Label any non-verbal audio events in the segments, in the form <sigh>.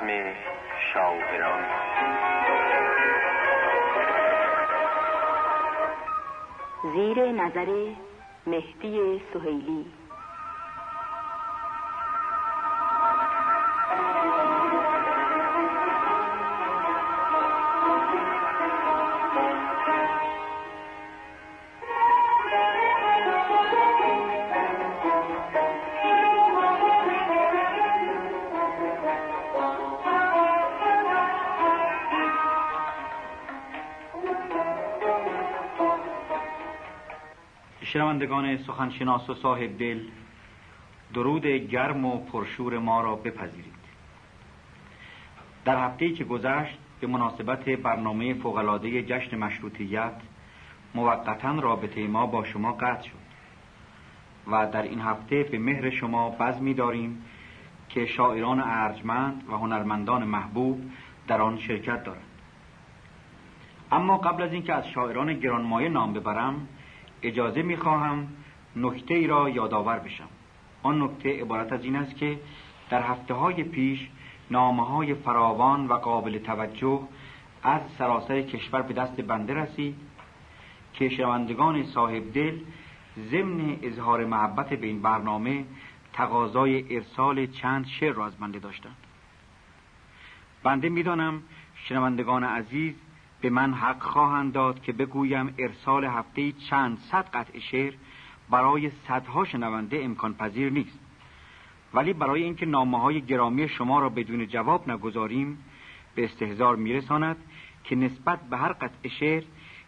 بزم شاعران. زیر نظر مهدی سهیلی شنوندگان سخنشناس و صاحب دل درود گرم و پرشور ما را بپذیرید. در هفته که گذشت به مناسبت برنامه فوقلاده جشن مشروطیت موقتا رابطه ما با شما قطع شد و در این هفته به مهر شما بزمی داریم که شاعران ارجمند و هنرمندان محبوب در آن شرکت دارند. اما قبل از اینکه از شاعران گرانمایه نام ببرم اجازه می‌خواهم نکته ای را یادآور بشم. آن نکته عبارت از این است که در هفته های پیش نامه های فراوان و قابل توجه از سراسر کشور به دست بنده رسید که شنوندگان صاحب دل ضمن اظهار محبت به این برنامه تقاضای ارسال چند شعر را از بنده داشتند. بنده می‌دانم شنوندگان عزیز به من حق خواهند داد که بگویم ارسال هفته چند صد قطع شعر برای صدها شنونده امکان پذیر نیست. ولی برای اینکه نامه های گرامی شما را بدون جواب نگذاریم به استهزار میرساند که نسبت به هر قطع شعر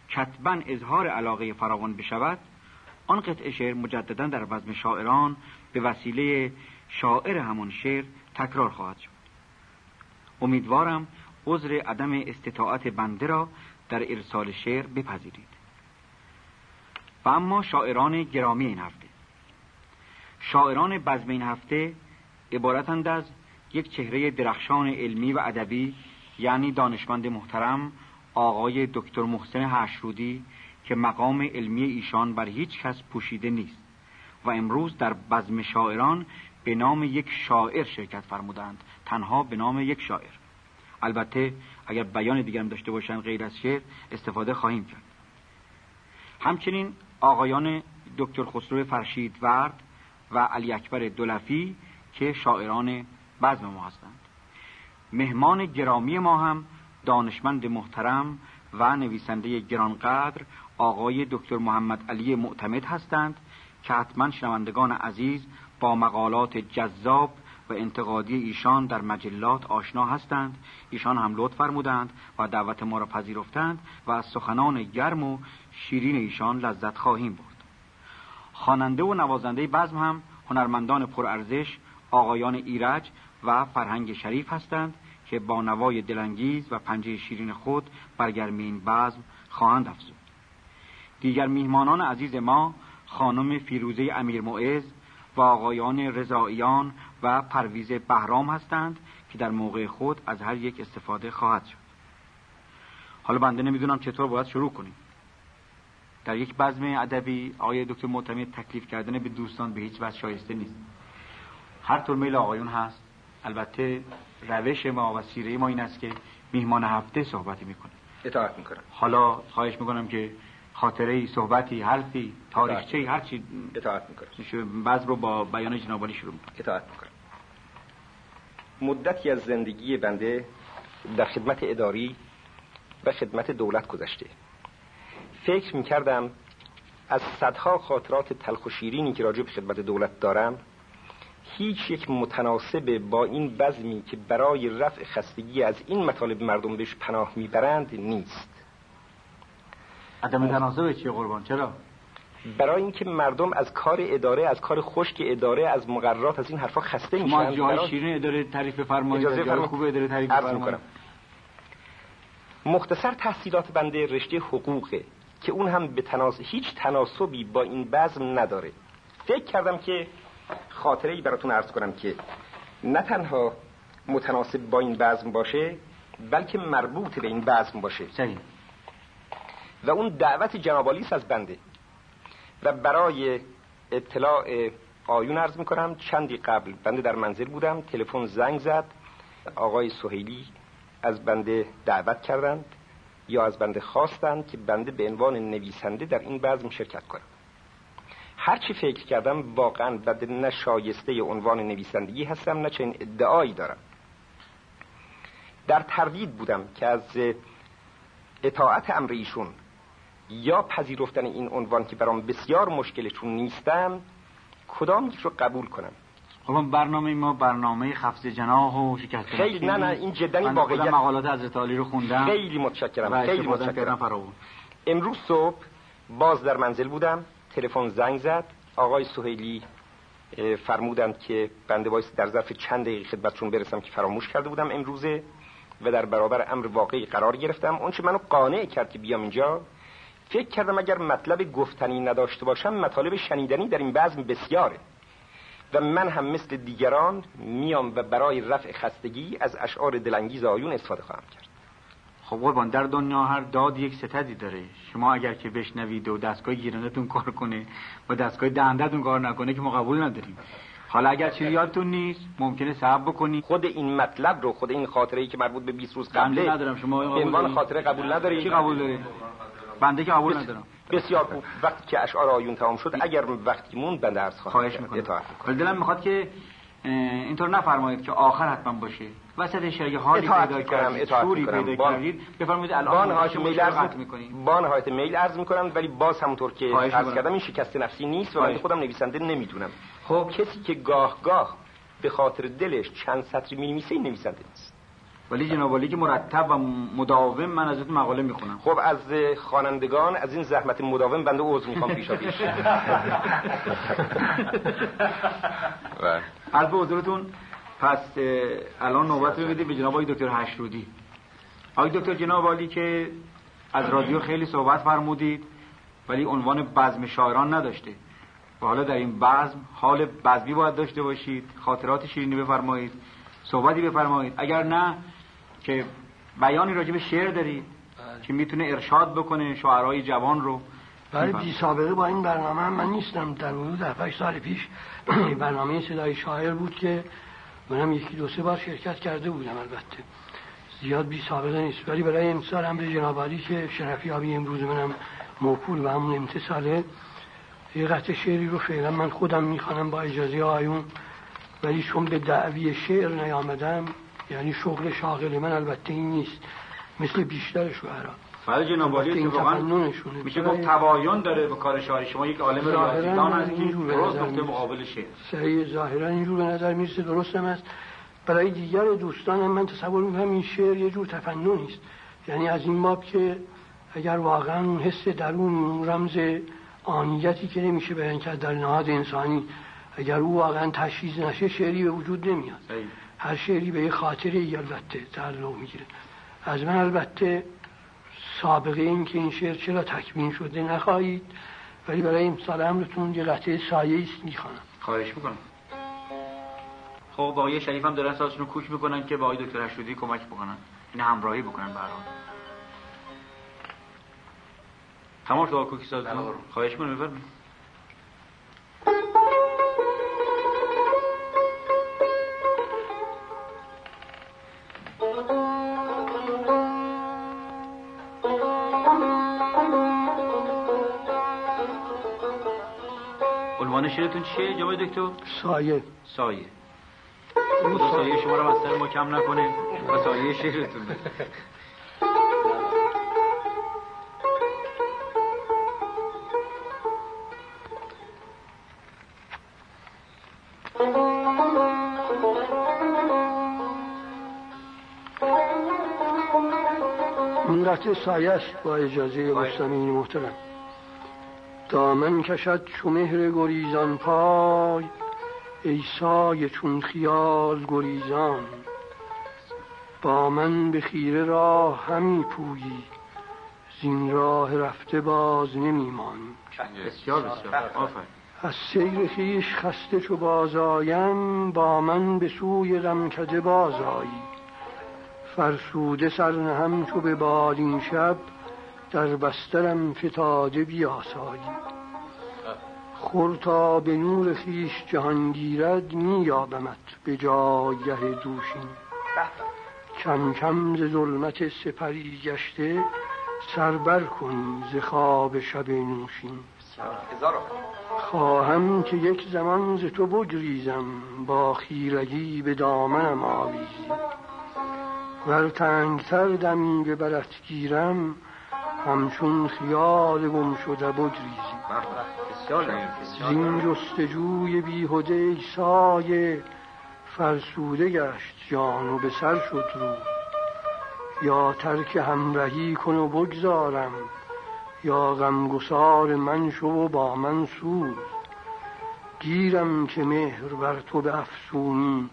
کتبا اظهار علاقه فراوان بشود. آن قطع شعر مجددا در وزم شاعران به وسیله شاعر همان شعر تکرار خواهد شد. امیدوارم عذر عدم استطاعت بنده را در ارسال شعر بپذیرید. و اما شاعران گرامی این هفته. شاعران بزم این هفته عبارتند از یک چهره درخشان علمی و ادبی یعنی دانشمند محترم آقای دکتر محسن هشرودی که مقام علمی ایشان بر هیچ کس پوشیده نیست و امروز در بزم شاعران به نام یک شاعر شرکت فرمودند تنها به نام یک شاعر. البته اگر بیان دیگرم داشته باشن غیر از شعر استفاده خواهیم کرد. همچنین آقایان دکتر خسرو فرشید ورد و علی اکبر دولفی که شاعران بزم ما هستند. مهمان گرامی ما هم دانشمند محترم و نویسنده گرانقدر آقای دکتر محمد علی معتمد هستند که حتما شنوندگان عزیز با مقالات جذاب و انتقادی ایشان در مجلات آشنا هستند. ایشان هم لطف فرمودند و دعوت ما را پذیرفتند و از سخنان گرم و شیرین ایشان لذت خواهیم برد. خواننده و نوازنده بزم هم هنرمندان پرارزش آقایان ایرج و فرهنگ شریف هستند که با نوای دلانگیز و پنجه شیرین خود برگرمی این بزم خواهند افزود. دیگر میهمانان عزیز ما خانم فیروزه امیر معز و آقایان رضاییان و پرویز بهرام هستند که در موقع خود از هر یک استفاده خواهد شد. حالا بنده نمی‌دونم چطور باید شروع کنیم. در یک بزم ادبی آقای دکتر معتمد تکلیف کردن به دوستان به هیچ وجه شایسته نیست. هر طور میل آقایون هست. البته روش ما و سیره ما این است که میهمان هفته صحبتی می‌کنه اطاعت می‌کنم. حالا خواهش می‌کنم که خاطره ای صحبتی حرفی تاریخچه ای هر چی اطاعت می‌کنم. بعض رو با بیان جناب شروع می‌کنم. اطاعت می‌کنم. مدتی از زندگی بنده در خدمت اداری و خدمت دولت گذشته. فکر می کردم از صدها خاطرات تلخ و شیرینی که راجع به خدمت دولت دارم هیچ یک متناسب با این بزمی که برای رفع خستگی از این مطالب مردم بهش پناه می‌برند نیست. عدم تناسب چیه قربان؟ چرا؟ برای اینکه مردم از کار اداره از کار خشک اداره از مقررات از این حرفا خسته میشن. ما جای شیرین اداره تعریف بفرمایید اجازه فرمایید. خوب اداره تعریف بفرمایید. مختصر تحصیلات بنده رشته حقوقه که اون هم به تناس... هیچ تناسبی با این بزم نداره. فکر کردم که خاطره ای براتون عرض کنم که نه تنها متناسب با این بزم باشه بلکه مربوط به این بزم باشه. صحیح. و اون دعوت جنابالیس از بنده. و برای اطلاع آیون ارز می‌کنم چندی قبل بنده در منزل بودم تلفن زنگ زد. آقای سهیلی از بنده دعوت کردند یا از بنده خواستند که بنده به عنوان نویسنده در این بزم شرکت کنم. هرچی فکر کردم واقعا بد نه شایسته عنوان نویسندگی هستم نه چنین ادعایی دارم. در تردید بودم که از اطاعت امر ایشون یا پذیرفتن این عنوان که برام بسیار مشکلشون نیستم کدام رو قبول کنم؟ خب برنامه ما برنامه خفز جناح و شکست خیلی نه نه این جدا واقعیت. مقالات حضرت علی رو خوندم. خیلی متشکرم خیلی متشکرم. امروز صبح باز در منزل بودم تلفن زنگ زد. آقای سهیلی فرمودند که بنده بایست در ظرف چند دقیقه خدمتتون برسم که فراموش کرده بودم امروزه و در برابر امر واقعی قرار گرفتم. اون چه منو قانع کرد که بیام اینجا فکر کردم اگر مطلب گفتنی نداشته باشم مطالب شنیدنی در این بزم بسیاره. و من هم مثل دیگران میام و برای رفع خستگی از اشعار دلانگیز آقایون استفاده خواهم کرد. خب قربان در دنیا هر داد یک ستدی داره. شما اگر که بشنوید و دستگاه گیرندتون کار کنه و دستگاه دهندتون کار نکنه که ما قبول نداریم. حالا اگر چیزی خب. یادتون نیست ممکنه صعب بکنی. خود این مطلب رو خود این خاطره ای که مربوط به 20 روز قبله ندارم. شما قبول خاطره قبول نداری چی قبول داری؟ بنده که قبول ندارم. بسیار خوب. وقتی که اشعار آیون تمام شد اگر وقتی مون بنده عرض خواهش می‌کنم. ولی دلم می‌خواد که اینطور نفرمایید که آخر حتما باشه. وسط شعر حالی پیدا کردم شوری پیدا کردید بفرمایید الان هاشم میل عرض می‌کنید با نهایت میل عرض می‌کنم ولی باز همونطور که عرض کردم این شکست نفسی نیست و من خودم نویسنده نمی‌دونم. خب. کسی که گاه گاه به خاطر دلش چند سطری می‌نویسه نویسنده نیست. ولی جناب که مرتب و مداوم من از این مقاله می‌خونم. خب از خوانندگان از این زحمت مداوم بنده عذر می‌خوام پیشا پیش. البته <laughs> حضورتون پس الان نوبت رو بدیم به جناب آقای دکتر هشرودی آقای دکتر جناب ولی که از رادیو خیلی صحبت فرمودید ولی عنوان بزم شاعران نداشته. و حالا در این بزم حال بزمی باید داشته باشید خاطرات شیرینی بفرمایید صحبتی بفرمایید. اگر نه که بیانی راجب به شعر دارید بله. که می‌تونه ارشاد بکنه شعرهای جوان رو. برای بی سابقه با این برنامه من نیستم. در حدود 7 سال پیش <clears throat> برنامه صدای شاعر بود که منم یکی دو سه بار شرکت کرده بودم البته. زیاد بی سابقه نیست. ولی برای امسال هم به جنابالی که شرفیابی امروز منم موپول و همون امتصاله یه قطع شعری رو فعلا من خودم می‌خوانم با اجازه آیون. ولی چون به دعوی شعر نیامدم یعنی شغل شاغل من البته این نیست. مثل بیشتر شعرا. بله جناب تو واقعا میشه گفت تباین داره به کار شاعری. شما یک عالم ریاضیدان هستید درست نقطه مقابل شعر. صحیح ظاهرا اینجور به نظر می‌رسه. درست هم است. برای دیگر دوستانم من تصور می‌کنم این شعر یه جور تفنن است. یعنی از این باب که اگر واقعا اون حس درون رمز آنیتی که نمیشه بیان کرد در نهاد انسانی اگر او واقعا تشخیص نشه شعری به وجود نمیاد. صحیح. هر شعری به یه خاطره ای البته تعلق می‌گیره از من البته سابقه این که این شعر چرا تکمین شده نخواهید ولی برای امسال امرتون یه قطعه سایه ایست می‌خوانم خواهش می‌کنم خب با آقای شریف هم دارن سازشون رو کوک می‌کنن که با آقای دکتر هشتودی کمک بکنن این همراهی بکنن برای تمام شد آقا کوکی سازتون خواهش می‌کنم بفرمایید چیه؟ جواد دکتر؟ سایه. سایه. اون سایه شما رو از سر ما کم نکنه. و سایه شیرتون این قطعه سایه است با اجازه بله. مستمین محترم. دامن کشد چو مهر گریزان پای ای سای چون خیال گریزان. با من به خیره راه همی پویی زین راه رفته باز نمیمانی بسیار بسیار. از سیر خیش خسته چو باز آیم با من به سوی غمکده باز آیی. فرسوده سرنهم چو به بالین شب در بسترم فتاده بیاسایی خور تا به نور خیش جهان گیرد مییابمت به جایه دوشین. کم کم ز ظلمت سپری گشته سربر کن ز خواب شب نوشین. خواهم که یک زمان ز تو بگریزم با خیرگی به دامنم آویزی ور تنگتر دمی به برت گیرم همچون خیال گم شده بگریزی. زین جستجوی بیهوده ای سایه. فرسوده گشت جان و به سر شد رو. یا ترک همراهی کن و بگذارم. یا غمگسار من شو و با من سوز. گیرم که مهر بر تو به افسونی.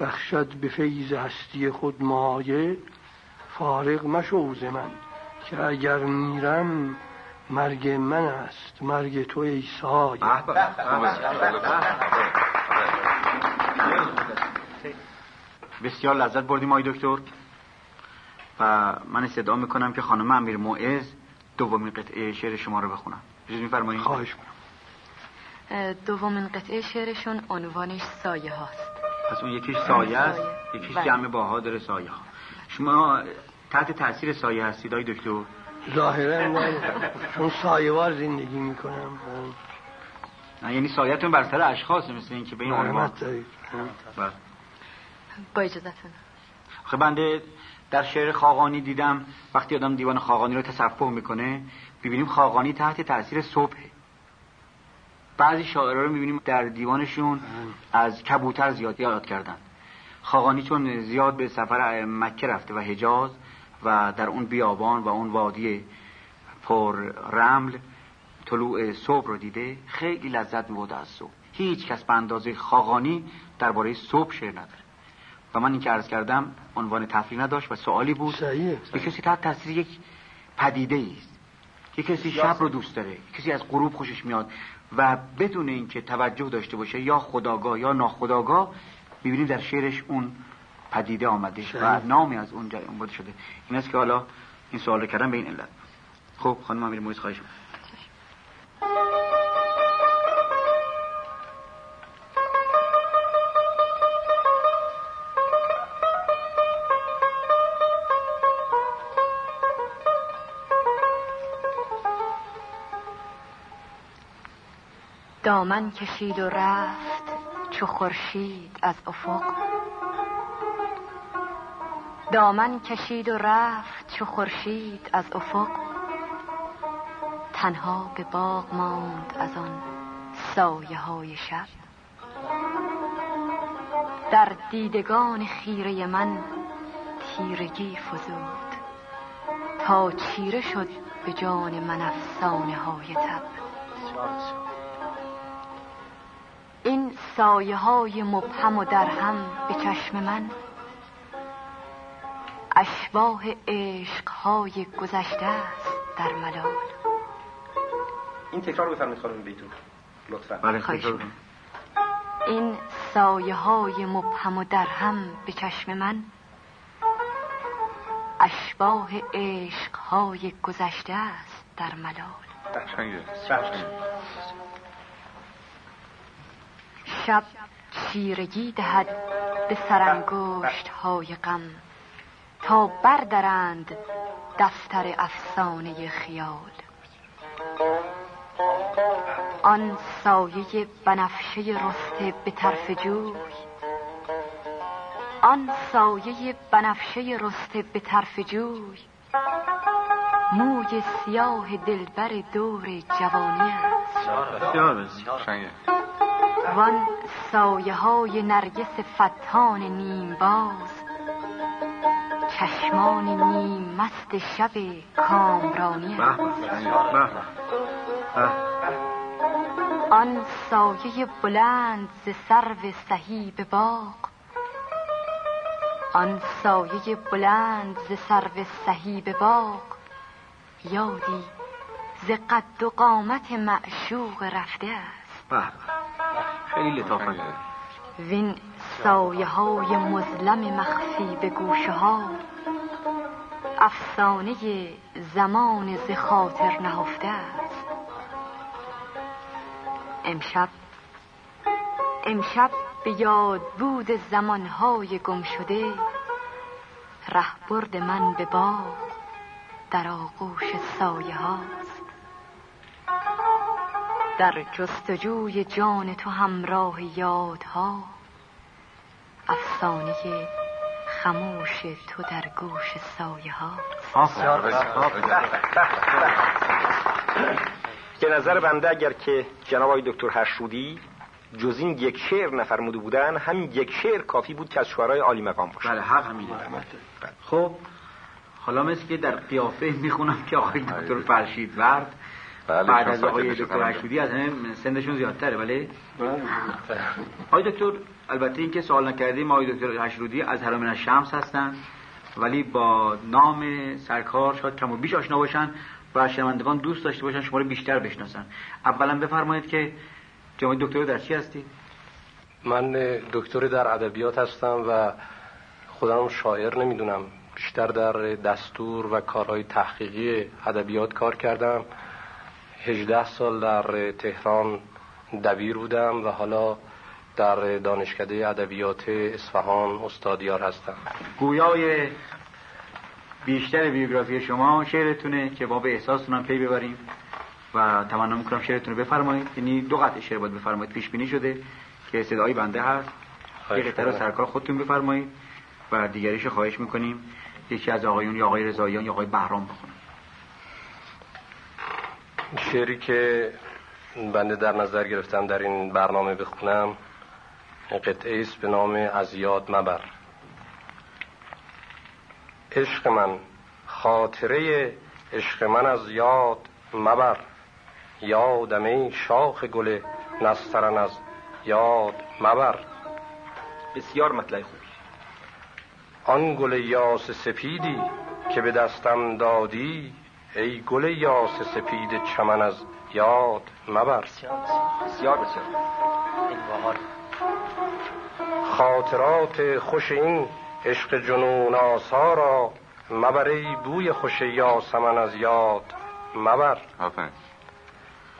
بخشد به فیض هستی خود مایه. فارغ مشو من. که اگر میرم مرگ من است مرگ تو عیسی بسیار لذت بردیم آی دکتر. و من استدعا می‌کنم که خانم امیر معز دومین قطعه شعر شما رو بخونم. اجازه میفرمایید؟ خواهش می‌کنم. دومین قطعه شعرشون عنوانش سایه هاست. پس اون یکیش سایه است یکیش بله. جمع باها داره سایه ها. شما تحت تاثیر سایه هستید آقای دکتر؟ ظاهرا من چون سایوار زندگی می‌کنم نه یعنی سایتون بر سر اشخاص مثل اینکه به این عنوان. بله. با اجازتون خب بنده در شعر خاقانی دیدم وقتی آدم دیوان خاقانی رو تصفح می‌کنه ببینیم خاقانی تحت تاثیر صبحه بعضی شاعرها رو می‌بینیم در دیوانشون از کبوتر زیاد یاد کردن. خاقانی چون زیاد به سفر مکه رفته و حجاز و در اون بیابان و اون وادی پر رمل طلوع صبح رو دیده خیلی لذت میبود از صبح. هیچ کس به اندازه خاقانی درباره صبح شعر نداره. و من این که عرض کردم عنوان تفریح نداشت و سوالی بود. صحیح. کسی تحت تاثیر یک پدیده است. یک کسی شب رو دوست داره. کسی از غروب خوشش میاد و بدون اینکه توجه داشته باشه یا خداگاه یا ناخداگاه می‌بینیم در شعرش اون پدیده آمده شاید. و نامی از اونجا اون بوده شده. این است که حالا این سوال رو کردم به این علت. خب خانم امیر مویز خواهش دامن کشید و رفت چو خورشید از افق. دامن کشید و رفت چو خورشید از افق. تنها به باغ ماند از آن سایه های شب. در دیدگان خیره من تیرگی فزود تا چیره شد به جان من افسانه های تب. این سایه های مبهم و درهم به چشم من اشباه عشقهای گذشته است در ملال. این تکرار بفرمید خانم بیتون. لطفا. بله این سایه های مبهم و درهم به چشم من اشباه عشقهای گذشته است در ملال. شب چیرگی دهد به سرانگشت های غم. تا بردرند دفتر افسانه خیال. آن سایه بنفشه رسته به طرف جوی. آن سایه بنفشه رسته به طرف جوی. موی سیاه دلبر دور جوانی است. وان سایه های نرگس فتان نیم باز چشمان نیم مست شب کامرانی آن سایه بلند ز سرو سهی به باغ آن سایه بلند ز سرو سهی به باغ یادی ز قد و قامت معشوق رفته است خیلی لطافه وین سایه های مظلم مخفی به گوشه ها. افسانه زمان ز خاطر نهفته است. امشب امشب به یاد بود زمانهای گم شده رهبرد من به باد در آغوش سایه هاست. در جستجوی جان تو همراه یاد یادها افسانه خموش تو در گوش سایه ها به نظر بنده اگر که جناب دکتر هرشودی جز این یک شعر نفرموده بودن همین یک شعر کافی بود که از شعرهای عالی مقام باشه. بله حق همینه. بله. خب حالا مثل که در قیافه می‌خونم که آقای دکتر آره. فرشید ورد. بعد از آقای دکتر اکبری از همه سنشون زیادتره بله. آقای دکتر البته اینکه سوال نکردیم آقای دکتر هشرودی از حرامین شمس هستن ولی با نام سرکار شاید کم و بیش آشنا باشن و شنوندگان دوست داشته باشن شما رو بیشتر بشناسن. اولا بفرمایید که جامعه دکتر در چی هستی؟ من دکتر در ادبیات هستم و خودم شاعر نمی‌دونم. بیشتر در دستور و کارهای تحقیقی ادبیات کار کردم. 18 سال در تهران دبیر بودم و حالا در دانشکده ادبیات اصفهان استادیار هستم. گویای بیشتر بیوگرافی شما شعرتونه که ما به احساستونم پی ببریم و تمنا می‌کنم شعرتون رو بفرمایید. یعنی دو قطع شعر باید بفرمایید. پیش بینی شده که صدای بنده هست. یک قطعه رو سرکار خودتون بفرمایید و دیگریش خواهش می‌کنیم. یکی از آقایون یا آقای رضاییان یا آقای بهرام بخونه. شعری که بنده در نظر گرفتم در این برنامه بخونم قطعه است به نام از یاد مبر. عشق من خاطره عشق من از یاد مبر. یادم ای شاخ گل نسترن از یاد مبر. بسیار مطلع خوبی. آن گل یاس سپیدی که به دستم دادی ای گل یاس سپید چمن از یاد مبر. بسیار بسیار. خاطرات خوش این عشق جنون آسا را مبر ای بوی خوش یاسمن از یاد مبر. آفن.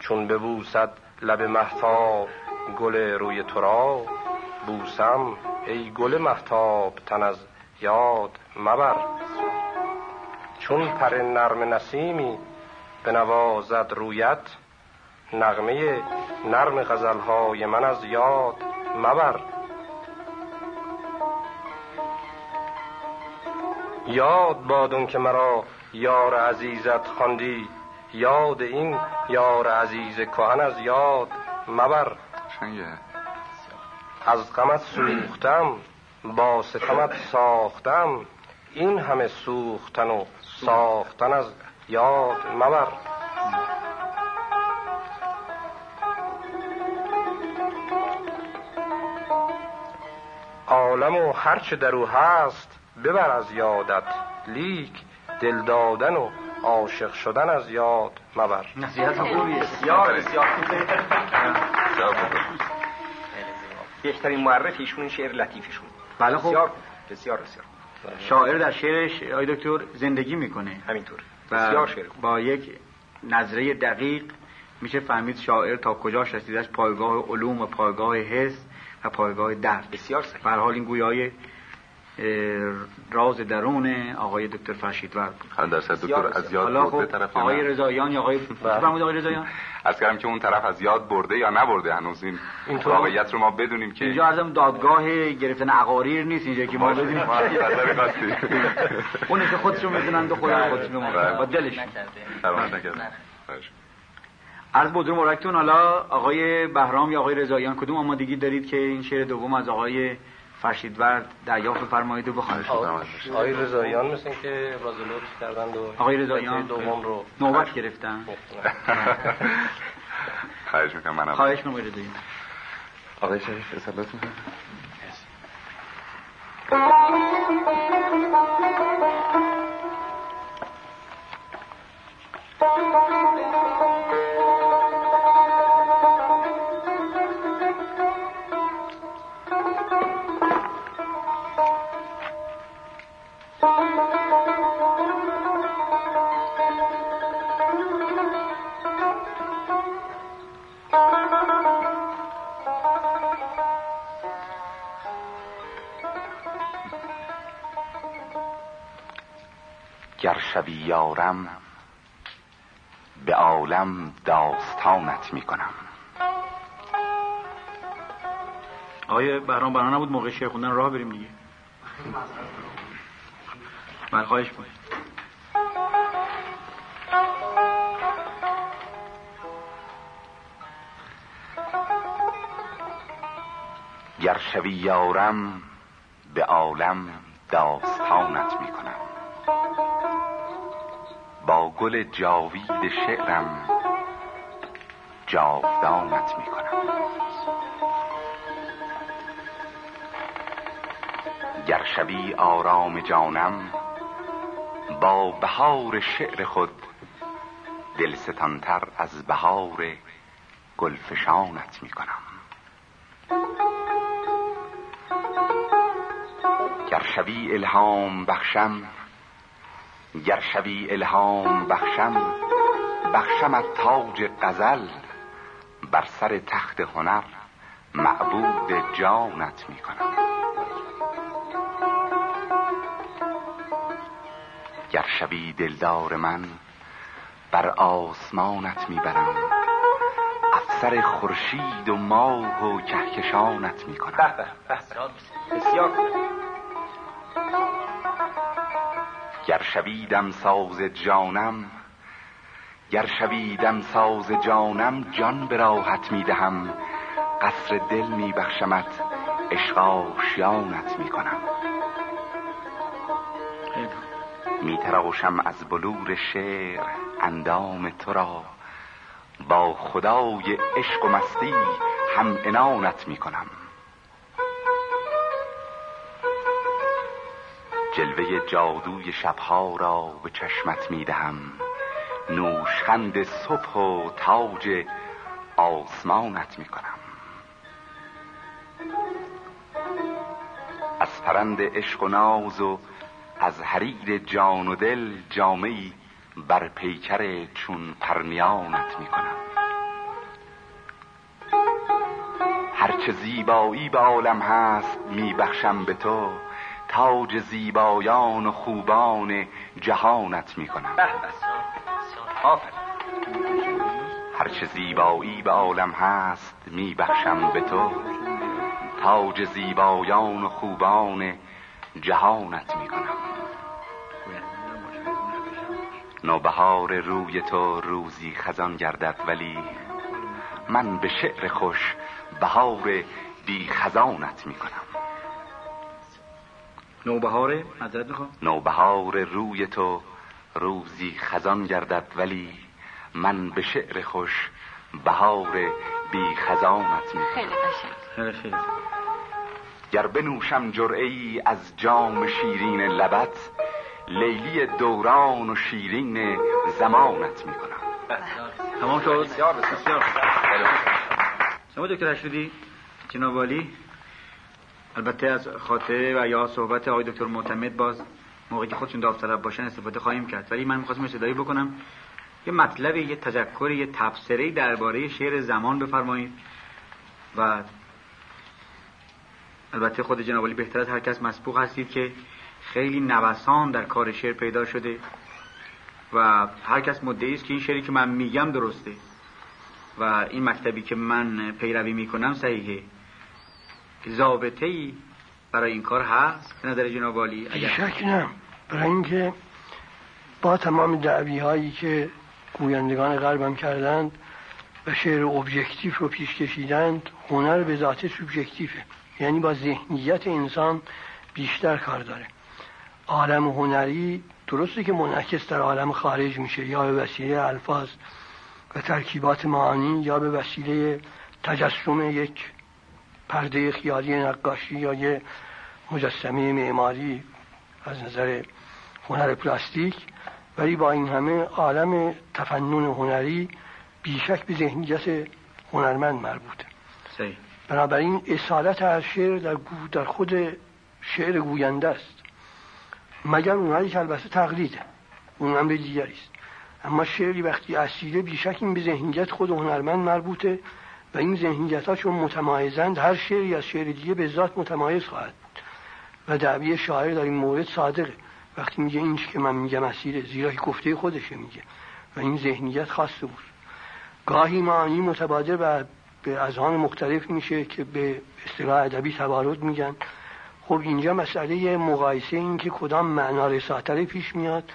چون ببوسد لب محتاب گل روی تو را بوسم ای گل محتاب تن از یاد مبر. چون پر نرم نسیمی به نوازد رویت نغمه نرم غزلهای من از یاد مبر. یاد بادون که مرا یار عزیزت خواندی یاد این یار عزیز کهن از یاد مبر. از غمت سوختم با ستمت ساختم این همه سوختن و ساختن از یاد مبر عالم و هرچه در او هست ببر از یادت. لیک دل دادن و عاشق شدن از یاد مبر. نصیحت خوبی بله. بسیار بسیار بهترین معرف ایشون شعر لطیفشون. بله خوب. بسیار بسیار. بله. شاعر در شعرش آی دکتر زندگی می‌کنه. همینطور. بسیار شعر با یک نظریه دقیق میشه فهمید شاعر تا کجا رسیدش پایگاه علوم و پایگاه حس و پایگاه درد. بسیار صحیح. به حال این گویای راز درون آقای دکتر فرشیدور بود درصد دکتر از یاد به طرف خب، آقای رضایان یا آقای بله. فرمود آقای رضایان از کردم که اون طرف از یاد برده یا نبرده هنوز این واقعیت رو ما بدونیم که اینجا ازم دادگاه گرفتن عقاریر نیست اینجا که ما بدونیم. <laughs> <laughs> اون که خودشون می‌دونن و خدا خودشون بله. با دلش. عرض بودر مرکتون حالا آقای بهرام یا آقای رضاییان کدوم آمادگی دارید که این شعر دوم از آقای فرشید ورد دریافت فرمایید و بخواهش می‌کنم آقای رضاییان مثل که ابراز لطف کردند و آقای رضاییان دوم رو نوبت گرفتن. <laughs> خواهش می‌کنم منم. خواهش می‌کنم رضاییان. آقای شریف اصالت می‌کنم. Thank you. شبی یارم به عالم داستانت می‌کنم. آیا برام برام نبود موقع شعر خوندن راه بریم دیگه. من خواهش باید گر شوی یارم به عالم داستانت می‌کنم. با گل جاوید شعرم جاودانت می کنم گر شبی آرام جانم با بهار شعر خود دل ستمتر از بهار گلفشانت می کنم گر شبی الهام بخشم گر شوی الهام بخشم بخشم از تاج غزل بر سر تخت هنر معبود جانت می کنم گر شوی دلدار من بر آسمانت می‌برم افسر خورشید و ماه و کهکشانت می‌کنم. بسیار گر شویدم ساز جانم گر شویدم ساز جانم جان به راحت می‌دهم، قصر دل می بخشمت عشق آشیانت می کنم. می تراوشم از بلور شعر اندام تو را. با خدای عشق و مستی هم انانت می‌کنم جلوه جادوی شبها را به چشمت می‌دهم. نوشخند صبح و تاج آسمانت می‌کنم. از پرند عشق و ناز و از حریر جان و دل جامعی بر پیکر چون پرنیانت می‌کنم. هرچه زیبایی به عالم هست میبخشم به تو. تاج زیبایان و خوبان جهانت می کنم هرچه زیبایی به عالم هست می بخشم به تو. تاج زیبایان و خوبان جهانت می کنم نوبهار روی تو روزی خزان گردد ولی من به شعر خوش بهار بی خزانت می کنم نوبهار نوبهار روی تو روزی خزان گردد ولی من به شعر خوش بهار بی خزانت می خیلی قشنگ. گر بنوشم جرعه ای از جام شیرین لبت لیلی دوران و شیرین زمانت می کنم تمام شد؟ بسیار بسیار. شما دکتر اشرودی جناب البته از خاطره و یا صحبت آقای دکتر معتمد باز موقعی که خودشون داوطلب باشن استفاده خواهیم کرد. ولی من می‌خواستم صدایی بکنم. یه مطلبی یه تذکر یه تفسیری درباره شعر زمان بفرمایید. و البته خود جناب علی بهتر از هر کس مسبوق هستید که خیلی نوسان در کار شعر پیدا شده و هر کس مدعی است که این شعری که من میگم درسته. و این مکتبی که من پیروی می‌کنم صحیحه. زابطه ای برای این کار هست که نظر جناب عالی اگر شک نه. برای اینکه با تمام دعوی هایی که گویندگان قلبم کردند و شعر ابژکتیو رو پیش کشیدند هنر به ذات سوبجکتیفه. یعنی با ذهنیت انسان بیشتر کار داره. عالم هنری درسته که منعکس در عالم خارج میشه یا به وسیله الفاظ و ترکیبات معانی یا به وسیله تجسم یک پرده خیالی نقاشی یا یه مجسمه معماری از نظر هنر پلاستیک ولی با این همه عالم تفنن هنری بیشک به ذهنیت هنرمند مربوطه. صحیح. بنابراین اصالت هر شعر در, در خود شعر گوینده است. مگر اونهایی که البته تقلیده اون امر دیگری است. اما شعری وقتی اصیله بیشک این به ذهنیت خود هنرمند مربوطه و این ذهنیت ها چون متمایزند هر شعری از شعر دیگه به ذات متمایز خواهد بود. و دعوی شاعر در این مورد صادقه. وقتی میگه اینش که من میگم اسیره زیرا که گفته خودشه میگه. و این ذهنیت خاصه بود. گاهی معانی متبادر و به ازهان مختلف میشه که به اصطلاح ادبی توارد میگن. خب اینجا مسئله مقایسه این که کدام معنا رساتره پیش میاد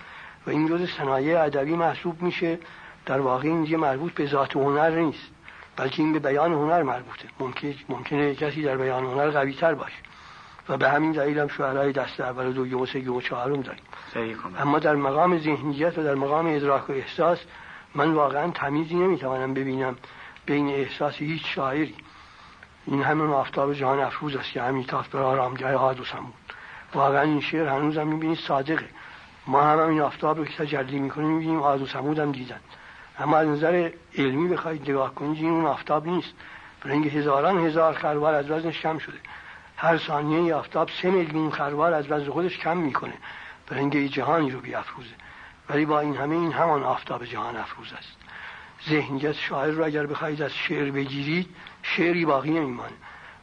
و این جز صنایع ادبی محسوب میشه. در واقع اینجا مربوط به ذات هنر نیست. بلکه این به بیان هنر مربوطه. ممکن ممکنه کسی در بیان هنر قوی تر باشه. و به همین دلیل هم شعرهای دست اول و دوم و سوم و چهارم داریم. اما در مقام ذهنیت و در مقام ادراک و احساس من واقعا تمیزی نمی‌توانم ببینم بین احساس هیچ شاعری. این همه آفتاب جهان افروز است که همین تافت بر آرامگاه حادث بود. واقعا این شعر هنوز هم می‌بینید صادقه. ما هم, هم این آفتاب رو که تجلی می‌کنیم می‌بینیم آدو سمود هم دیدن. از نظر علمی بخواید نگاه کنید این اون آفتاب نیست. فرنگ هزاران هزار خروار از وزنش کم شده. هر ثانیه ای آفتاب سه میلیون خروار از وزن خودش کم می‌کنه. برای یه جهانی رو بیافروزه. ولی با این همه این همان آفتاب جهان افروز است. ذهنیت شاعر رو اگر بخواید از شعر بگیرید شعری باقی نمیمانه.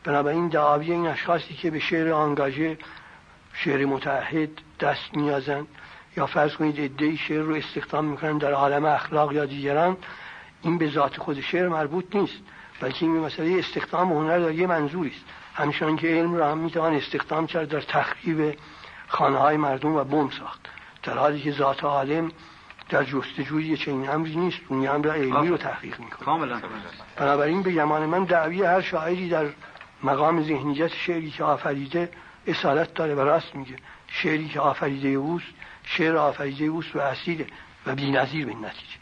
بنابراین دعاوی این اشخاصی که به شعر آنگاژه شعر متحد دست میازند. یا فرض کنید ادهی شعر رو استخدام می‌کنن در عالم اخلاق یا دیگران این به ذات خود شعر مربوط نیست بلکه این مسئله استخدام هنر در یه منظوری است. همچنان که علم را هم می‌توان استخدام کرد در تخریب خانه های مردم و بم ساخت. در حالی که ذات عالم در جستجوی چنین امری نیست اون امر علمی رو تحقیق می‌کنه. کاملا. بنابراین به گمان من دعوی هر شاعری در مقام ذهنیت شعری که آفریده اصالت داره و راست میگه. شعری که آفریده اوست شعر آفریده او سو اسیره و بی نظیر به نتیجه.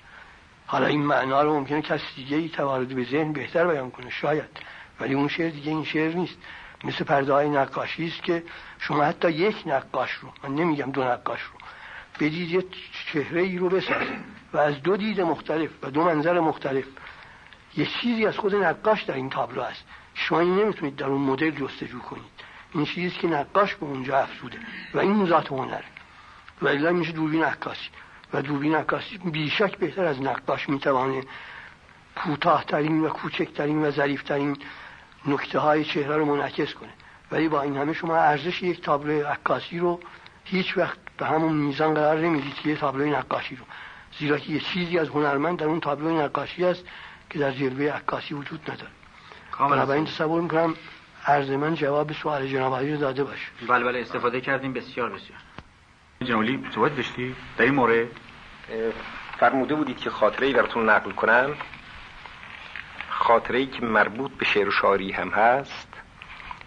حالا این معنا رو ممکنه کسی دیگه ای توارد به ذهن بهتر بیان کنه شاید. ولی اون شعر دیگه این شعر نیست. مثل پرده های نقاشی است که شما حتی یک نقاش رو من نمیگم دو نقاش رو بدید یه چهره ای رو بسازید و از دو دید مختلف و دو منظر مختلف. یه چیزی از خود نقاش در این تابلو است شما این نمی‌تونید در اون مدل جستجو کنید. این چیزی که نقاش به اونجا افسوده و این ذات هنره. و میشه دوربین عکاسی. و دوربین عکاسی بیشک بهتر از نقاش می‌توانه کوتاهترین و کوچکترین و ظریفترین نکته های چهره رو منعکس کنه. ولی با این همه شما ارزش یک تابلو عکاسی رو هیچ وقت به همون میزان قرار نمی‌دید که یه تابلوی نقاشی رو. زیرا که یه چیزی از هنرمند در اون تابلوی نقاشی است که در جلوه عکاسی وجود نداره. بنابراین تصور می‌کنم عرض من جواب سوال جناب رو داده باشه. بله بله استفاده کردیم. بسیار بسیار. جنولی صحبت داشتی در این مورد فرموده بودید که خاطره ای براتون نقل کنم. خاطره ای که مربوط به شعر و شاعری هم هست.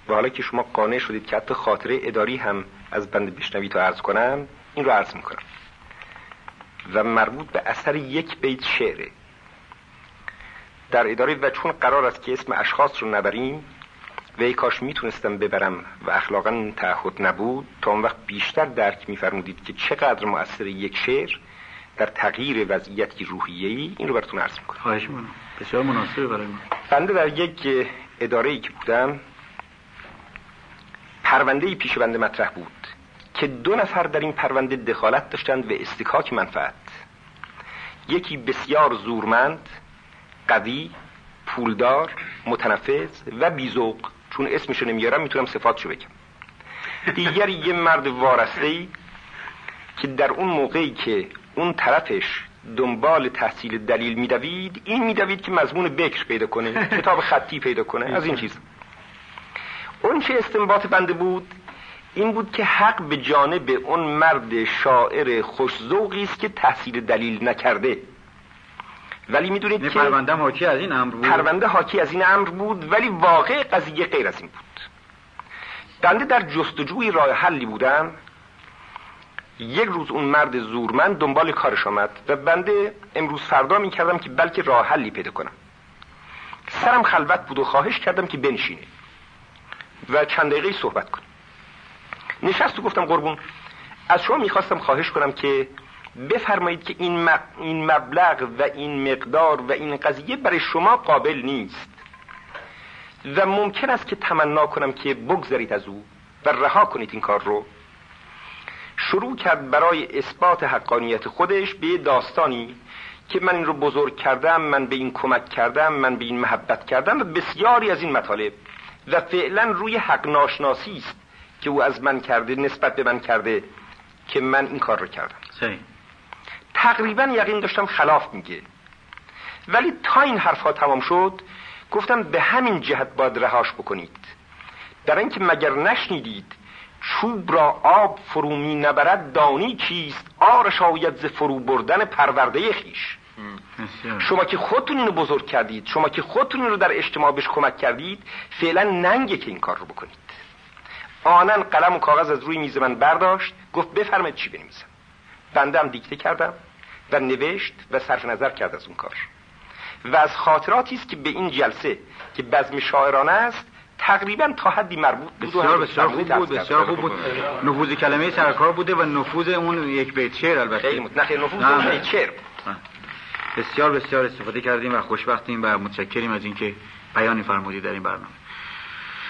و حالا که شما قانع شدید که حتی خاطره اداری هم از بند بشنوی تو عرض کنم این رو عرض می‌کنم. و مربوط به اثر یک بیت شعره. در اداره و چون قرار است که اسم اشخاص رو نبریم وی کاش می‌تونستم ببرم و اخلاقا تعهد نبود؟ تا اون وقت بیشتر درک میفرمودید که چقدر مؤثر یک شعر در تغییر وضعیتی روحیه‌ای؟ این رو براتون عرض می‌کنم. خواهش بسیار مناسبه برای من. بنده در یک اداره ای که بودم پرونده ای پیش بنده مطرح بود که دو نفر در این پرونده دخالت داشتند و استکاک منفعت. یکی بسیار زورمند قوی پولدار متنفذ و بیزوق چون اسمشو نمیارم می‌تونم صفاتشو بگم. دیگر یه مرد وارسته ای که در اون موقعی که اون طرفش دنبال تحصیل دلیل میدوید این میدوید که مضمون بکر پیدا کنه کتاب خطی پیدا کنه از این چیز. اون چه استنباط بنده بود این بود که حق به جانب اون مرد شاعر خوشزوقی است که تحصیل دلیل نکرده. ولی می‌دونید که پرونده حاکی از این امر بود؟ پرونده حاکی از این امر بود ولی واقع قضیه غیر از این بود. بنده در جستجوی راه حلی بودم. یک روز اون مرد زورمند دنبال کارش آمد و بنده امروز فردا می کردم که بلکه راه حلی پیدا کنم. سرم خلوت بود و خواهش کردم که بنشینه و چند دقیقه صحبت کرد. نشست و گفتم قربون از شما می‌خواستم خواهش کنم که بفرمایید که این, مق... این مبلغ و این مقدار و این قضیه برای شما قابل نیست. و ممکن است که تمنا کنم که بگذارید از او و رها کنید این کار رو. شروع کرد برای اثبات حقانیت خودش به داستانی که من این رو بزرگ کردم من به این کمک کردم من به این محبت کردم و بسیاری از این مطالب. و فعلا روی حق ناشناسی است که او از من کرده نسبت به من کرده که من این کار رو کردم. صحیح. تقریبا یقین داشتم خلاف میگه. ولی تا این حرفا تمام شد گفتم به همین جهت باید رهاش بکنید. در اینکه مگر نشنیدید چوب را آب فرومی نبرد دانی کیست آرش آید ز فرو بردن پرورده خیش. شما که خودتون اینو بزرگ کردید شما که خودتون رو در اجتماع بهش کمک کردید فعلا ننگه که این کار رو بکنید. آنن قلم و کاغذ از روی میز من برداشت گفت بفرمایید چی بنویسم. بنده هم دیکته کردم و نوشت و صرف نظر کرد از اون کار. و از خاطراتی است که به این جلسه که بزم شاعرانه است تقریبا تا حدی مربوط بود بسیار بسیار خوب بود بسیار خوب بود. نفوذ کلمه سرکار بوده و نفوذ اون یک بیت شعر البته. خیلی نفوذ اون بیت شعر بسیار بسیار استفاده کردیم و خوشبختیم و متشکریم از اینکه بیان فرمودی در این برنامه.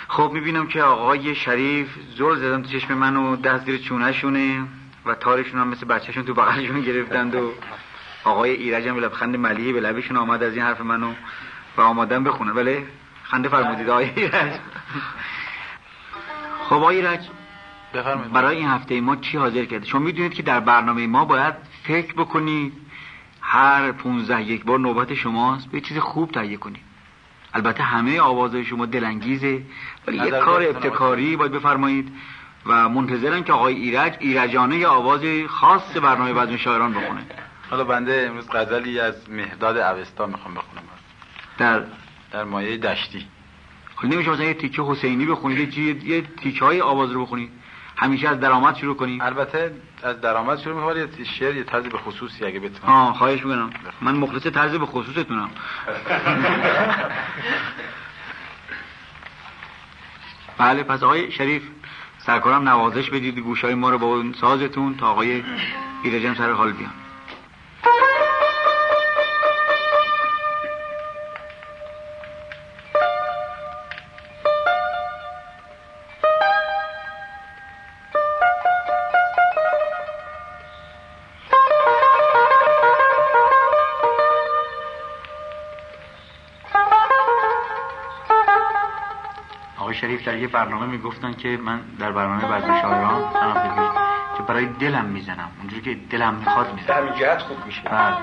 خب می‌بینم که آقای شریف زل زدم تو چشم من و دست چونه شونه و تارشون هم مثل بچهشون تو بغلشون گرفتند و آقای ایرج هم لبخند ملیه به لبشون آمد از این حرف منو و آمادن بخونه بله خنده فرمودید آقای ایرج. خب آقای ایرج برای این هفته ما چی حاضر کرده شما می‌دونید که در برنامه ما باید فکر بکنید. هر 15 یک بار نوبت شماست. به چیز خوب تهیه کنید. البته همه آوازهای شما دلانگیزه ولی یک کار ابتکاری باید بفرمایید. و منتظرن که آقای ایرج ایرجانه یه آواز خاص برنامه وزن شاعران بخونه. حالا بنده امروز غزلی از مهداد اوستا می‌خوام بخونم. در در مایه دشتی. خب نمیشه مثلا یه تیکه حسینی بخونید یه تیکه های آواز رو بخونید. همیشه از درآمد شروع کنید. البته از درآمد شروع می‌کنم یه شعر یه طرز به خصوصی اگه بتونم. آه خواهش می‌کنم. من مخلص طرز به خصوصتونم. <laughs> بله پس آقای شریف. سرکارم نوازش بدید گوشای ما رو با سازتون تا آقای ایرجم سر حال بیان. در یه برنامه می‌گفتن که من در برنامه بعد شاعران که برای دلم می‌زنم. اونجوری که دلم می‌خواد می‌زنم. در جهت خوب میشه. بله.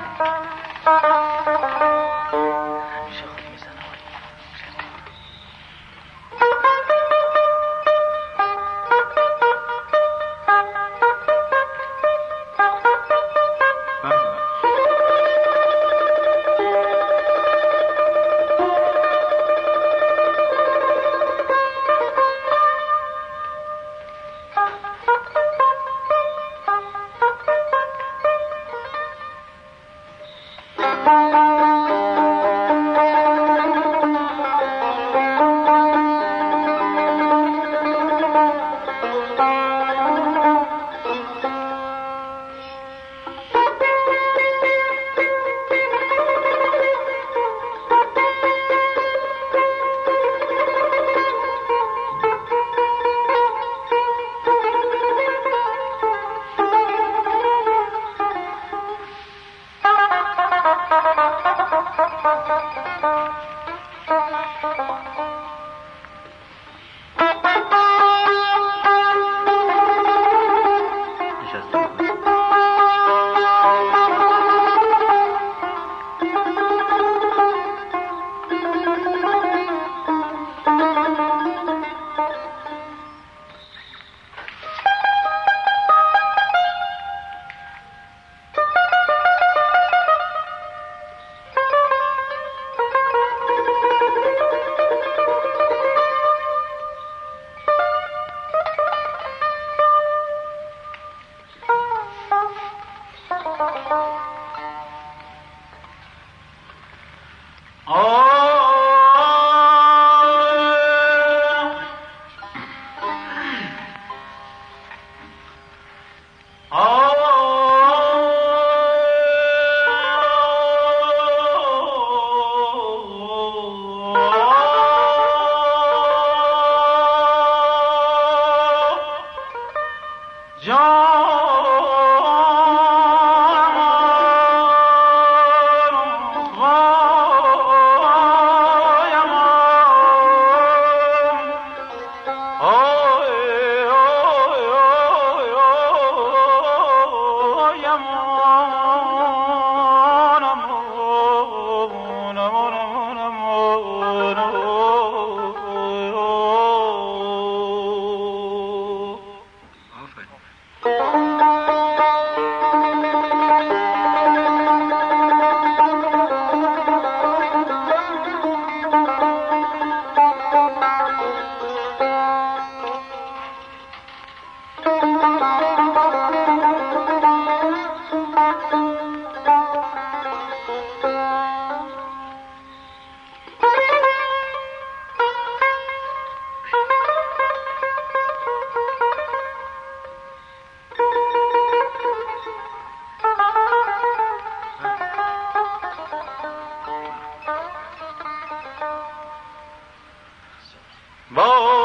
بہت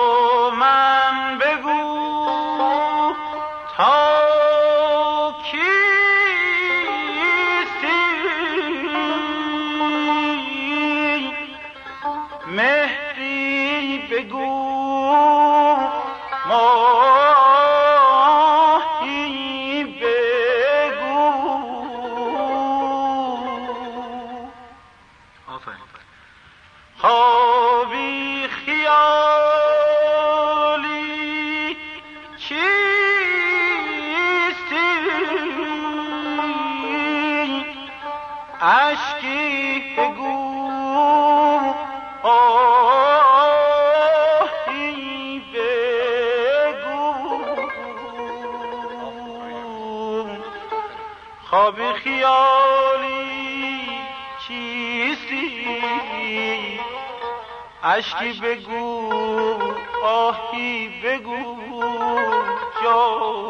اشکی بگو آهی بگو چو.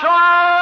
شو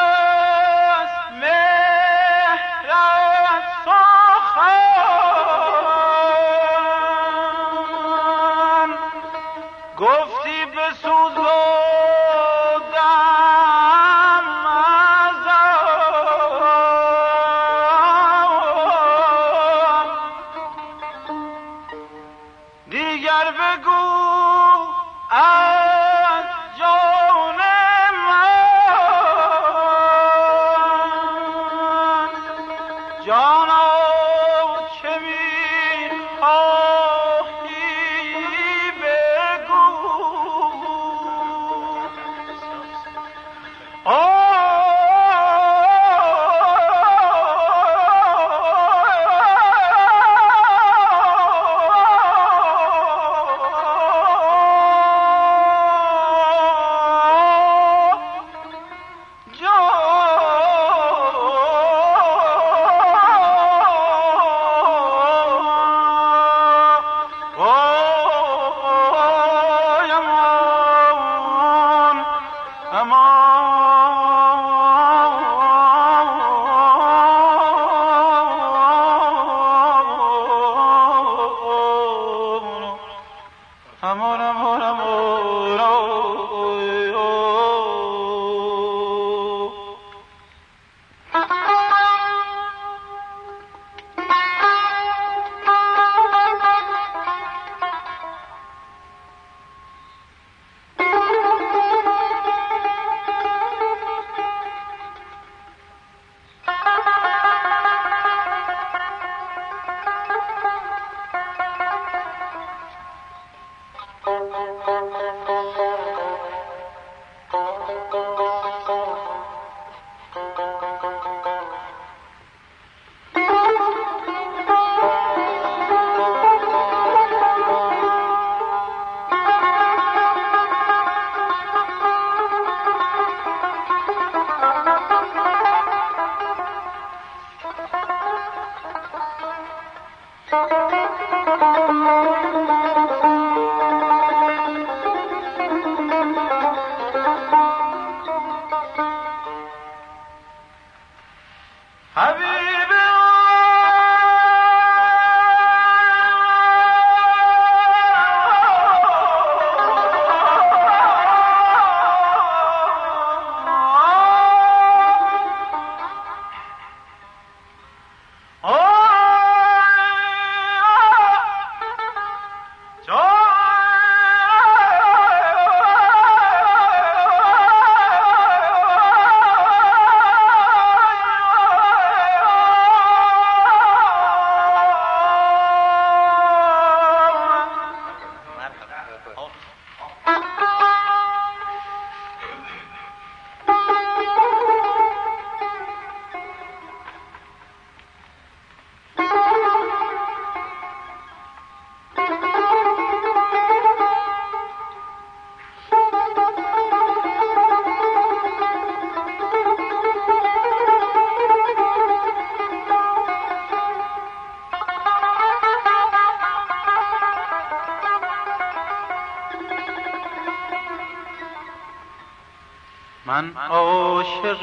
من عاشق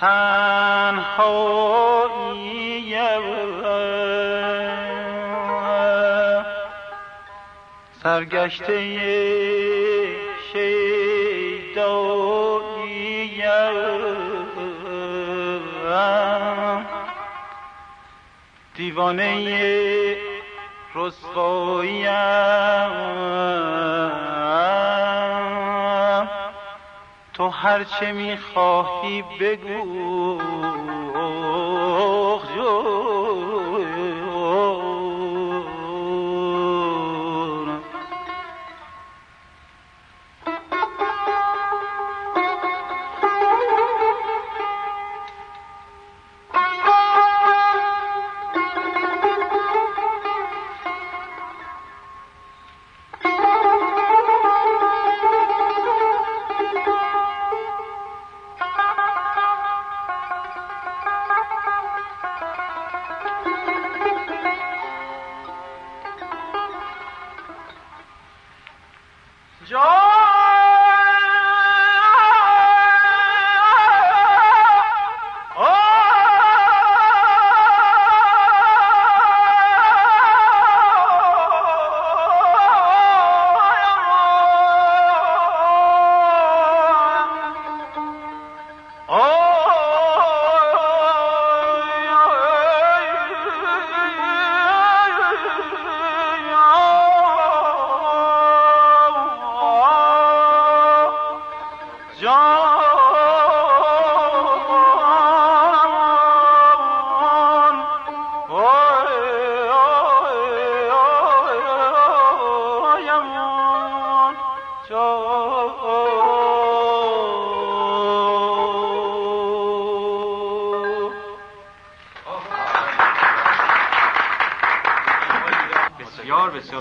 تنهایی سرگشته شیدایی دیوانه رسوایی هرچه می‌خواهی بگو.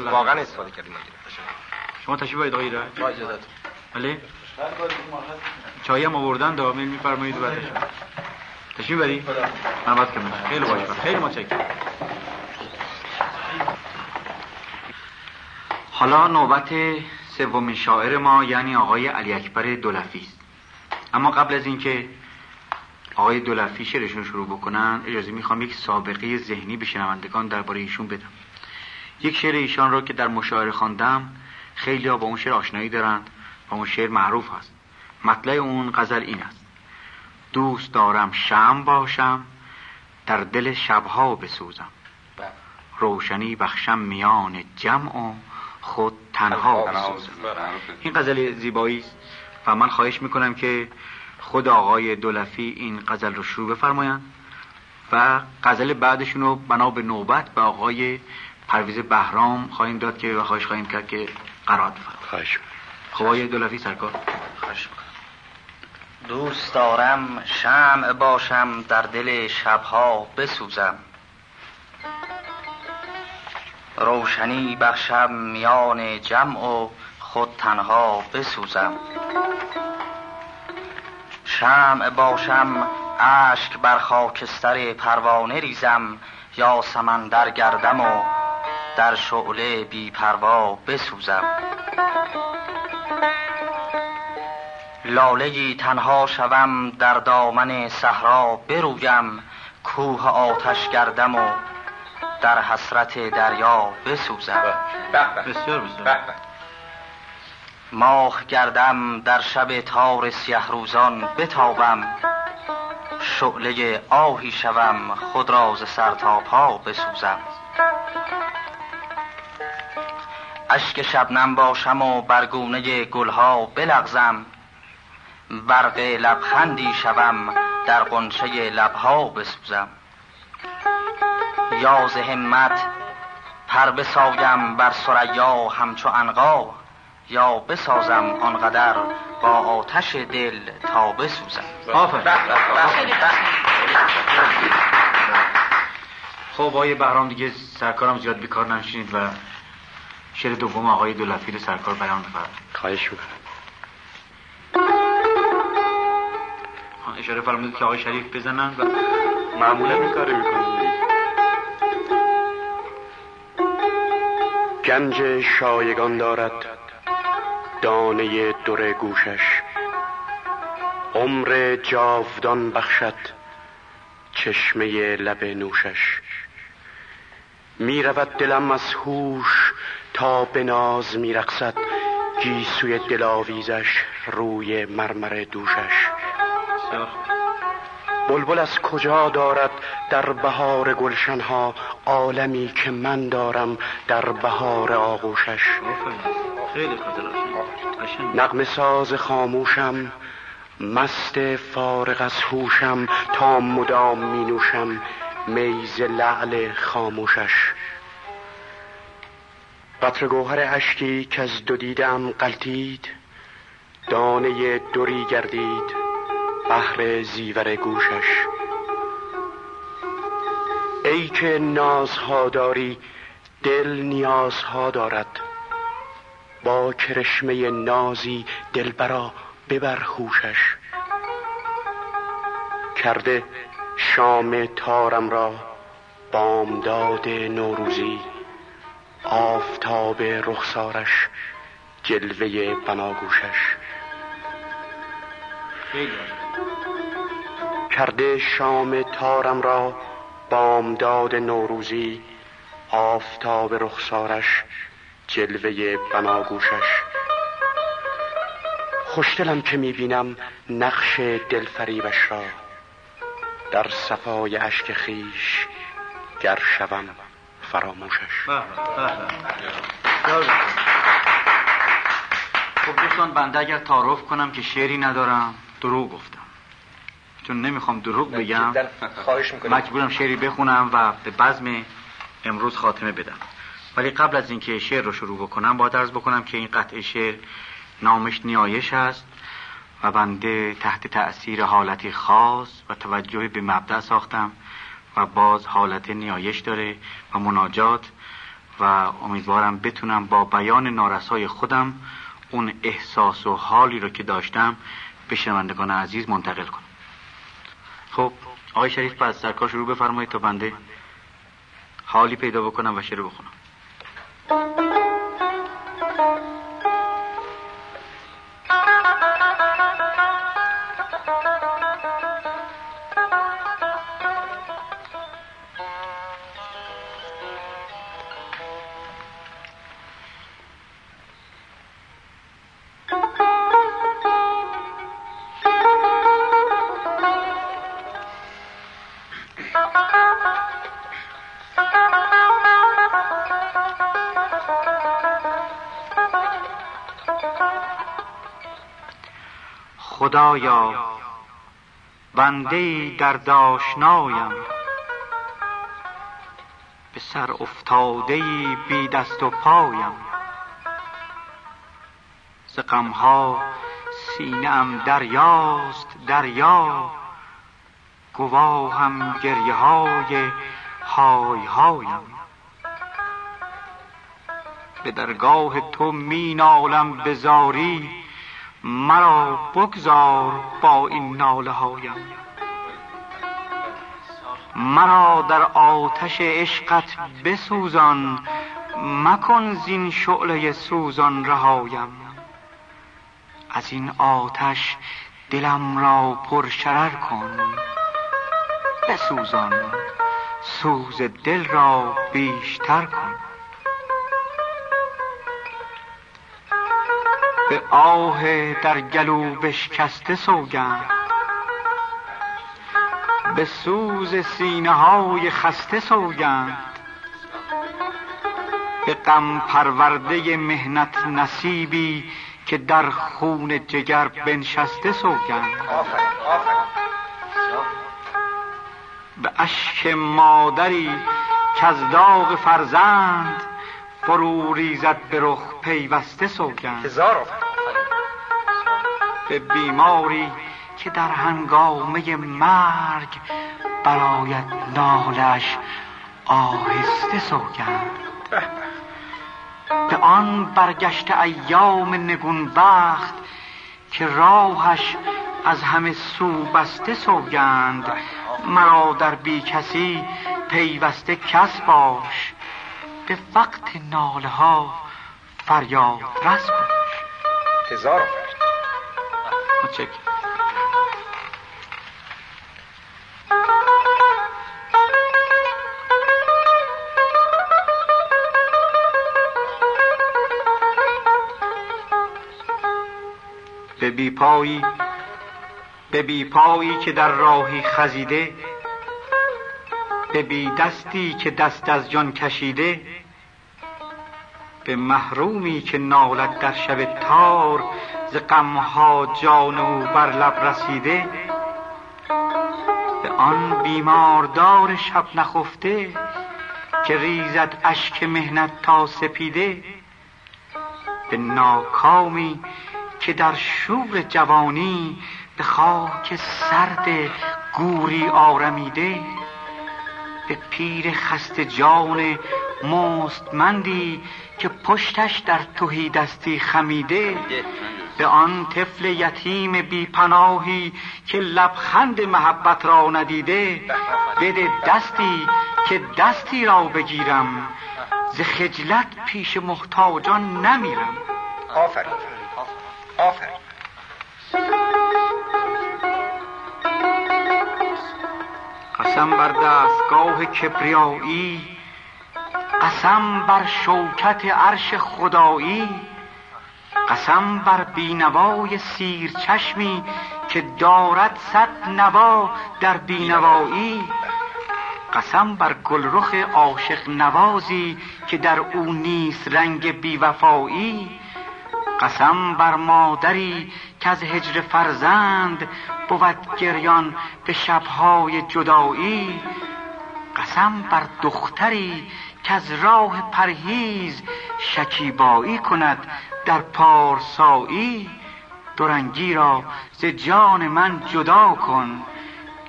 واقعا استفاده کردیم شما تشریف باید آقای ایران با اجازتون بله. بله. چای هم آوردن دا میل میفرمایید بعدش. تشریف بری؟ بعد کمن خیلی باش. خیلی متشکرم. حالا نوبت سومین شاعر ما یعنی آقای علی اکبر دولفی است. اما قبل از اینکه آقای دولفی شعرشون شروع بکنن اجازه می‌خوام یک سابقه ذهنی به شنوندگان درباره ایشون بدم. یک شعر ایشان را که در مشاعره خواندم خیلی ها با اون شعر آشنایی دارند و اون شعر معروف است مطلع اون غزل این است. دوست دارم شم باشم در دل شبها بسوزم. روشنی بخشم میان جمع و خود تنها بسوزم. این غزل زیبایی است و من خواهش می‌کنم که خود آقای دولفی این غزل رو شروع بفرمایند و غزل بعدشون رو بنا به نوبت به آقای پرویز بهرام خواهیم داد که و خواهش خواهیم کرد که قرار بفرمایید خواهش خب آقای دولفی سرکار. خواهش دوست دارم شمع باشم در دل شبها بسوزم. روشنی بخشم میان جمع و خود تنها بسوزم. شمع باشم عشق بر خاکستر پروانه ریزم. یا سمندر گردم و در شعله بی پروا بسوزم. لالهی تنها شوم در دامن صحرا برویم. کوه آتش گردم و در حسرت دریا بسوزم. بسیار بسیار. ماه گردم در شب تار سیه روزان بتابم. شعله آهی شوم خود را ز سر تا پا بسوزم. اشک شبنم باشم و برگونه گلها بلغزم. برق لبخندی شوم در قنچه لبها بسوزم. یا همت پر بسایم بر سریا همچو انقا یا بسازم آنقدر با آتش دل تا بسوزم. خب آقای بهرام دیگه سرکارم زیاد بیکار نمیشینید و شعر دوم آقای دولتی رو سرکار بیان بفرد خواهش می‌کنم. اشاره فرمودید که آقای شریف بزنن و معمولا این کاری می‌کنیم گنج شایگان دارد دانه دور گوشش. عمر جاودان بخشد چشمه لب نوشش. می رود دلم از هوش تا به ناز می رقصد گیسوی دلاویزش روی مرمر دوشش. بلبل از کجا دارد در بهار گلشنها عالمی که من دارم در بهار آغوشش؟ نقم ساز خاموشم مست فارغ از هوشم تا مدام می نوشم. میز لعل خاموشش. قطر گوهر اشکی که از دو دیدم قلتید دانه دوری گردید بحر زیور گوشش. ای که نازها داری دل نیازها دارد. با کرشمه نازی دلبرا ببر خوشش کرده شام تارم را بامداد نوروزی آفتاب رخسارش جلوه بناگوشش. کرده شام تارم را بامداد نوروزی آفتاب رخسارش جلوه بناگوشش. خوشدلم که می‌بینم نقش دلفریبش را. در صفای اشک خیش گر شوم فراموشش. بله، بله. خب دوستان بنده اگر تعارف کنم که شعری ندارم دروغ گفتم. چون نمی‌خوام دروغ بگم خواهش مجبورم شعری بخونم و به بزم امروز خاتمه بدم. ولی قبل از اینکه شعر رو شروع بکنم باید عرض بکنم که این قطعه شعر نامش نیایش است. و بنده تحت تأثیر حالتی خاص و توجه به مبدع ساختم و باز حالت نیایش داره و مناجات و امیدوارم بتونم با بیان نارسای خودم اون احساس و حالی رو که داشتم به شنوندگان عزیز منتقل کنم. خب آقای شریف پس سرکار شروع بفرمایید تا بنده حالی پیدا بکنم و شروع بخونم. خدایا بنده در داشنایم. به سر افتاده بی دست و پایم. ز غمها سینه ام دریاست دریا. گواهم گریه های های هایم به درگاه تو می نالم به زاری. مرا بگذار با این ناله هایم مرا در آتش عشقت بسوزان مکن زین شعله سوزان رهایم از این آتش دلم را پر شرر کن بسوزان سوز دل را بیشتر کن به آه در گلو بشکسته سوگن به سوز سینه های خسته سوگن به غم پرورده مهنت نصیبی که در خون جگر بنشسته سوگن به اشک مادری که از داغ فرزند فرو ریزد به رخ پیوسته سوگند. هزار به بیماری که در هنگامه مرگ برایت نالش آهسته سوگند. به آن برگشت ایام نگون وقت که راهش از همه سو بسته سوگند. مرا در بی کسی پیوسته کس باش. به وقت ناله ها فریاد رس باش هزار مچکی به بیپایی به بیپایی که در راهی خزیده به بی دستی که دست از جان کشیده به محرومی که نالت در شب تار ز غمها جان او بر لب رسیده. به آن بیماردار شب نخفته که ریزد اشک مهنت تا سپیده. به ناکامی که در شور جوانی به خاک سرد گوری آرمیده. به پیر خست جان مستمندی که پشتش در توهی دستی خمیده به آن طفل یتیم بی پناهی که لبخند محبت را ندیده بده دستی که دستی را بگیرم ز خجلت پیش محتاجان نمیرم. آفرین آفرین. قسم بر دستگاه کبریایی قسم بر شوکت عرش خدایی قسم بر بینوای سیر چشمی که دارد صد نوا در بینوایی قسم بر گلرخ عاشق نوازی که در او نیست رنگ بیوفایی قسم بر مادری که از هجر فرزند بود گریان به شبهای جدایی قسم بر دختری که از راه پرهیز شکیبایی کند در پارسایی. درنگی را ز جان من جدا کن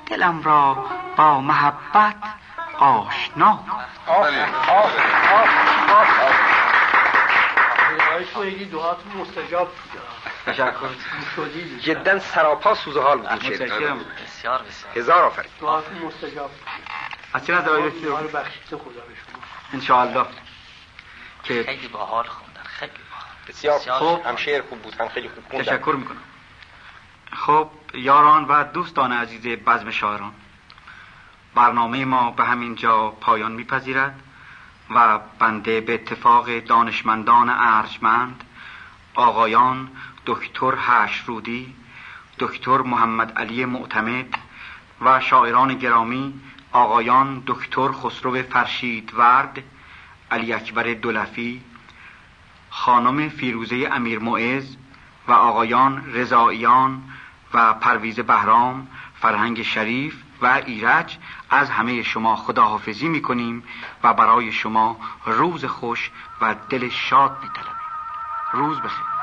دلم را با محبت آشنا کن. جدا سراپا سوز حال بود. متشکرم. بسیار هزار آفرین. دعاتون مستجاب. از چه نظر آیدتی رو بخشیت خدا بشون انشاءالله که خیلی باحال خوندن خیلی بسیار خوب. هم شعر خوب بود هم خیلی خوب خوندن. تشکر می‌کنم. خب یاران و دوستان عزیز بزم شاعران برنامه ما به همین جا پایان میپذیرد و بنده به اتفاق دانشمندان ارجمند آقایان دکتر هشرودی دکتر محمد علی معتمد و شاعران گرامی آقایان دکتر خسرو فرشید ورد علی اکبر دولفی خانم فیروزه امیر معز و آقایان رضاییان و پرویز بهرام فرهنگ شریف و ایرج از همه شما خداحافظی می کنیم و برای شما روز خوش و دل شاد میطلبیم. روز بخیر.